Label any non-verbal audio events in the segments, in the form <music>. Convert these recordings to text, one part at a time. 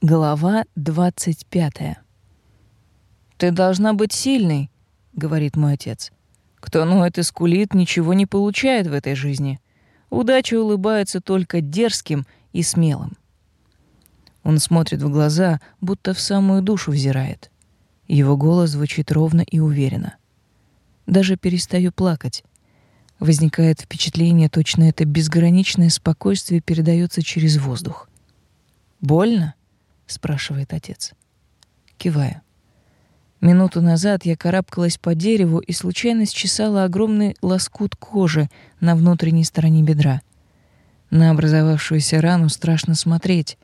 Глава 25. «Ты должна быть сильной», — говорит мой отец. «Кто ноет и скулит, ничего не получает в этой жизни. Удача улыбается только дерзким и смелым». Он смотрит в глаза, будто в самую душу взирает. Его голос звучит ровно и уверенно. Даже перестаю плакать. Возникает впечатление, точно это безграничное спокойствие передается через воздух. «Больно?» Спрашивает отец. Киваю. Минуту назад я карабкалась по дереву и случайно счесала огромный лоскут кожи на внутренней стороне бедра. На образовавшуюся рану страшно смотреть.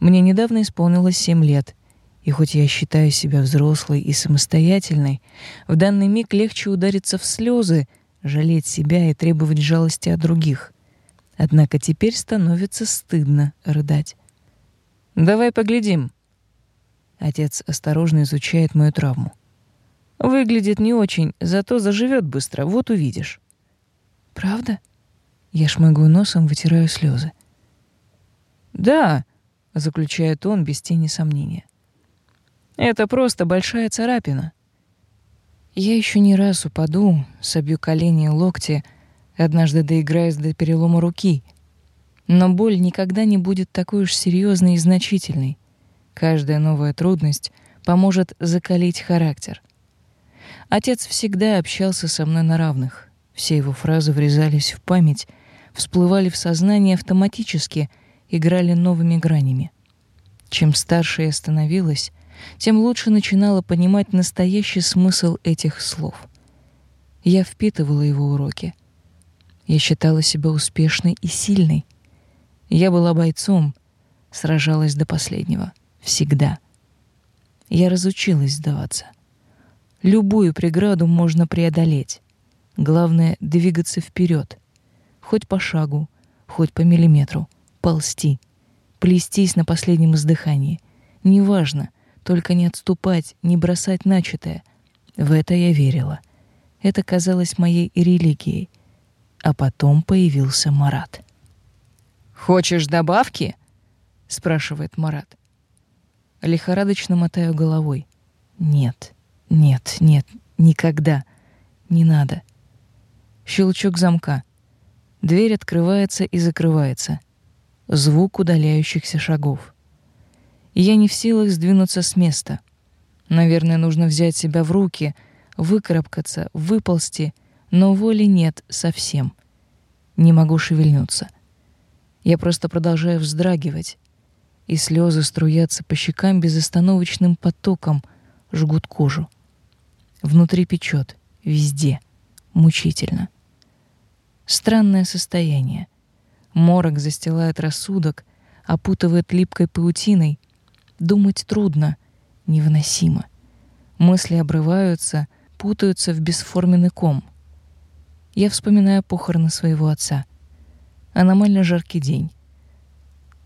Мне недавно исполнилось семь лет, и хоть я считаю себя взрослой и самостоятельной, в данный миг легче удариться в слезы, жалеть себя и требовать жалости от других. Однако теперь становится стыдно рыдать. Давай поглядим. Отец осторожно изучает мою травму. Выглядит не очень, зато заживет быстро, вот увидишь. Правда? Я шмыгаю носом, вытираю слезы. Да, заключает он без тени сомнения. Это просто большая царапина. Я еще не раз упаду, собью колени и локти, однажды доиграюсь до перелома руки — но боль никогда не будет такой уж серьезной и значительной. Каждая новая трудность поможет закалить характер. Отец всегда общался со мной на равных. Все его фразы врезались в память, всплывали в сознание автоматически, играли новыми гранями. Чем старше я становилась, тем лучше начинала понимать настоящий смысл этих слов. Я впитывала его уроки. Я считала себя успешной и сильной — я была бойцом, сражалась до последнего. Всегда. Я разучилась сдаваться. Любую преграду можно преодолеть. Главное — двигаться вперед, Хоть по шагу, хоть по миллиметру. Ползти. Плестись на последнем издыхании. Неважно, только не отступать, не бросать начатое. В это я верила. Это казалось моей религией. А потом появился Марат. «Хочешь добавки?» — спрашивает Марат. Лихорадочно мотаю головой. «Нет, нет, нет, никогда. Не надо». Щелчок замка. Дверь открывается и закрывается. Звук удаляющихся шагов. Я не в силах сдвинуться с места. Наверное, нужно взять себя в руки, выкарабкаться, выползти, но воли нет совсем. Не могу шевельнуться. Я просто продолжаю вздрагивать, и слезы струятся по щекам безостановочным потоком, жгут кожу. Внутри печет, везде, мучительно. Странное состояние. Морок застилает рассудок, опутывает липкой паутиной. Думать трудно, невыносимо. Мысли обрываются, путаются в бесформенный ком. Я вспоминаю похороны своего отца — Аномально жаркий день.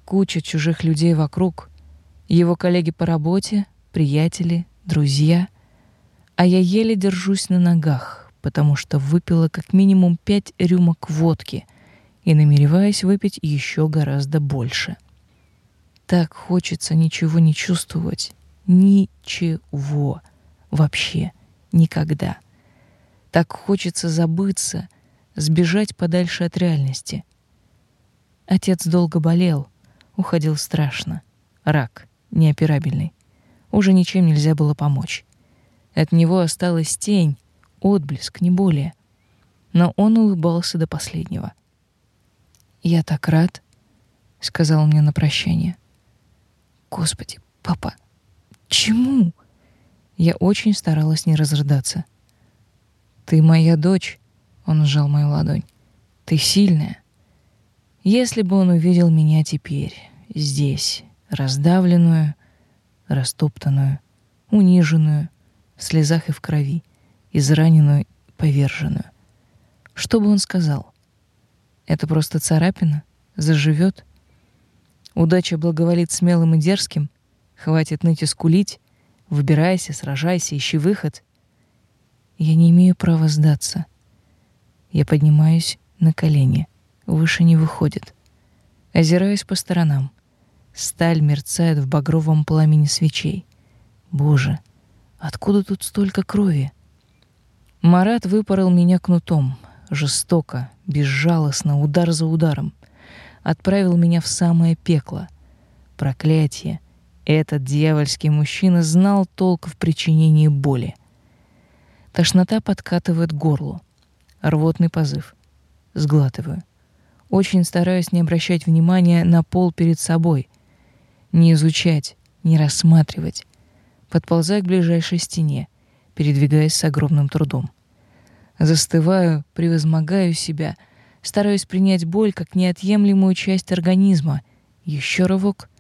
Куча чужих людей вокруг. Его коллеги по работе, приятели, друзья. А я еле держусь на ногах, потому что выпила как минимум пять рюмок водки и намереваюсь выпить еще гораздо больше. Так хочется ничего не чувствовать. Ничего. Вообще. Никогда. Так хочется забыться, сбежать подальше от реальности — Отец долго болел, уходил страшно. Рак, неоперабельный. Уже ничем нельзя было помочь. От него осталась тень, отблеск, не более. Но он улыбался до последнего. «Я так рад», — сказал мне на прощание. «Господи, папа, чему?» Я очень старалась не разрыдаться. «Ты моя дочь», — он сжал мою ладонь. «Ты сильная. Если бы он увидел меня теперь, здесь, раздавленную, растоптанную, униженную, в слезах и в крови, израненную, поверженную, что бы он сказал? Это просто царапина? Заживет? Удача благоволит смелым и дерзким? Хватит ныть и скулить? Выбирайся, сражайся, ищи выход. Я не имею права сдаться. Я поднимаюсь на колени — выше не выходит. Озираюсь по сторонам. Сталь мерцает в багровом пламени свечей. Боже, откуда тут столько крови? Марат выпорол меня кнутом, жестоко, безжалостно, удар за ударом. Отправил меня в самое пекло. Проклятие. Этот дьявольский мужчина знал толк в причинении боли. Тошнота подкатывает горло. Рвотный позыв. Сглатываю. Очень стараюсь не обращать внимания на пол перед собой. Не изучать, не рассматривать. Подползаю к ближайшей стене, передвигаясь с огромным трудом. Застываю, превозмогаю себя, стараюсь принять боль как неотъемлемую часть организма. Еще рывок.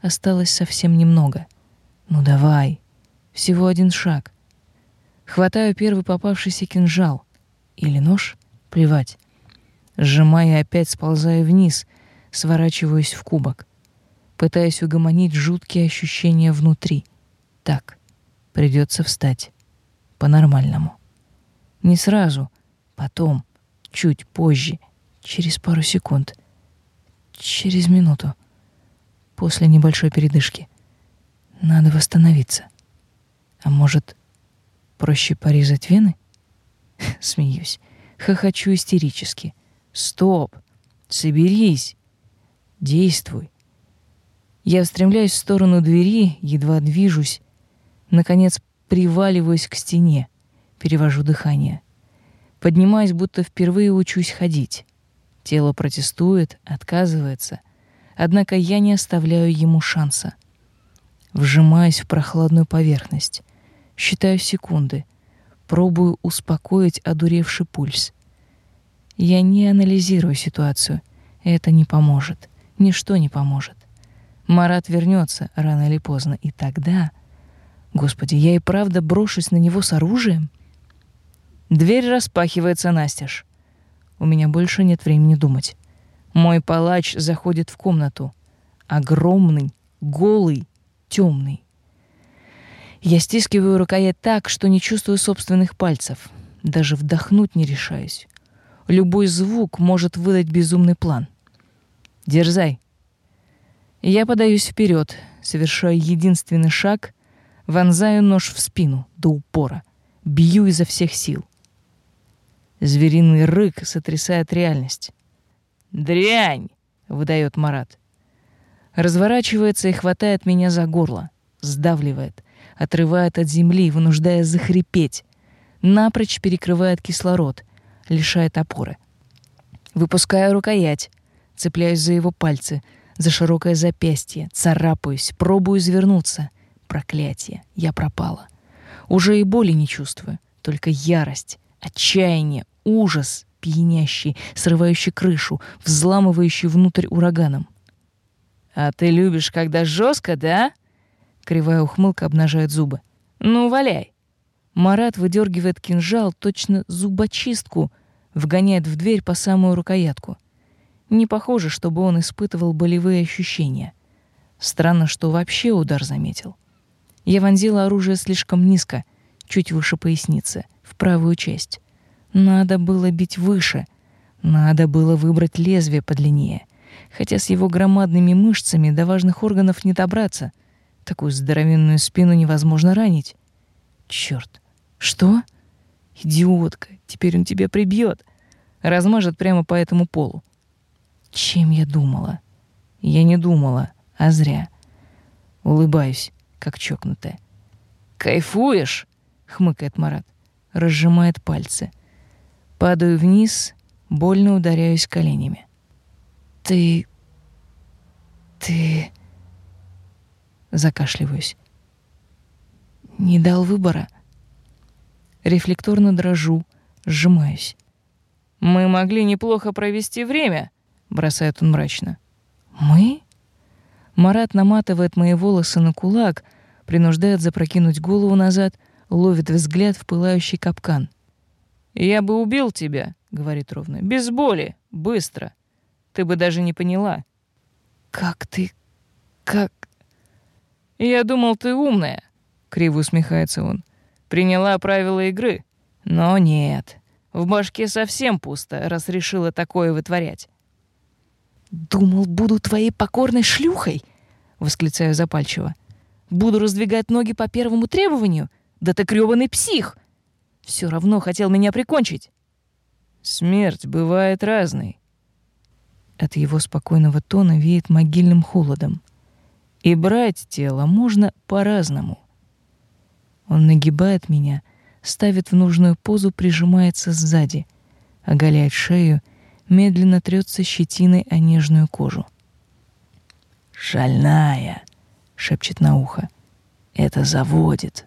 Осталось совсем немного. Ну давай. Всего один шаг. Хватаю первый попавшийся кинжал. Или нож. Плевать. Сжимая опять сползаю вниз, сворачиваюсь в кубок. Пытаюсь угомонить жуткие ощущения внутри. Так, придется встать. По-нормальному. Не сразу, потом, чуть позже, через пару секунд, через минуту, после небольшой передышки. Надо восстановиться. А может, проще порезать вены? <laughs> Смеюсь, хохочу истерически. Стоп! Соберись! Действуй! Я устремляюсь в сторону двери, едва движусь. Наконец приваливаюсь к стене, перевожу дыхание. Поднимаюсь, будто впервые учусь ходить. Тело протестует, отказывается. Однако я не оставляю ему шанса. Вжимаюсь в прохладную поверхность. Считаю секунды. Пробую успокоить одуревший пульс. Я не анализирую ситуацию. Это не поможет. Ничто не поможет. Марат вернется рано или поздно, и тогда... Господи, я и правда брошусь на него с оружием? Дверь распахивается настежь. У меня больше нет времени думать. Мой палач заходит в комнату. Огромный, голый, темный. Я стискиваю рукоять так, что не чувствую собственных пальцев. Даже вдохнуть не решаюсь. Любой звук может выдать безумный план. Дерзай. Я подаюсь вперед, совершаю единственный шаг, вонзаю нож в спину до упора, бью изо всех сил. Звериный рык сотрясает реальность. «Дрянь!» — выдает Марат. Разворачивается и хватает меня за горло, сдавливает, отрывает от земли, вынуждая захрипеть, напрочь перекрывает кислород, лишает опоры. Выпускаю рукоять, цепляюсь за его пальцы, за широкое запястье, царапаюсь, пробую извернуться. Проклятие, я пропала. Уже и боли не чувствую, только ярость, отчаяние, ужас, пьянящий, срывающий крышу, взламывающий внутрь ураганом. «А ты любишь, когда жестко, да?» Кривая ухмылка обнажает зубы. «Ну, валяй!» Марат выдергивает кинжал, точно зубочистку, вгоняет в дверь по самую рукоятку. Не похоже, чтобы он испытывал болевые ощущения. Странно, что вообще удар заметил. Я вонзила оружие слишком низко, чуть выше поясницы, в правую часть. Надо было бить выше. Надо было выбрать лезвие подлиннее. Хотя с его громадными мышцами до важных органов не добраться. Такую здоровенную спину невозможно ранить. Черт! Что? Идиотка, теперь он тебя прибьет. Размажет прямо по этому полу. Чем я думала? Я не думала, а зря. Улыбаюсь, как чокнутая. «Кайфуешь?» — хмыкает Марат. Разжимает пальцы. Падаю вниз, больно ударяюсь коленями. «Ты... ты...» Закашливаюсь. «Не дал выбора?» Рефлекторно дрожу, сжимаюсь. «Мы могли неплохо провести время», — бросает он мрачно. «Мы?» Марат наматывает мои волосы на кулак, принуждает запрокинуть голову назад, ловит взгляд в пылающий капкан. «Я бы убил тебя», — говорит ровно, — «без боли, быстро. Ты бы даже не поняла». «Как ты... как...» «Я думал, ты умная», — криво усмехается он. Приняла правила игры. Но нет. В башке совсем пусто, раз решила такое вытворять. «Думал, буду твоей покорной шлюхой?» восклицаю запальчиво. Буду раздвигать ноги по первому требованию? Да ты крёванный псих! Все равно хотел меня прикончить. Смерть бывает разной. От его спокойного тона веет могильным холодом. И брать тело можно по-разному. Он нагибает меня, ставит в нужную позу, прижимается сзади, оголяет шею, медленно трется щетиной о нежную кожу. «Шальная!» — шепчет на ухо. «Это заводит!»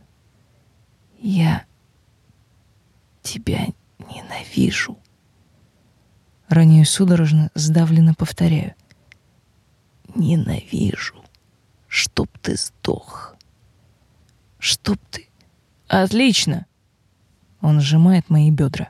«Я тебя ненавижу!» Ранее судорожно, сдавленно повторяю. «Ненавижу! Чтоб ты сдох! Чтоб ты...» «Отлично!» Он сжимает мои бедра.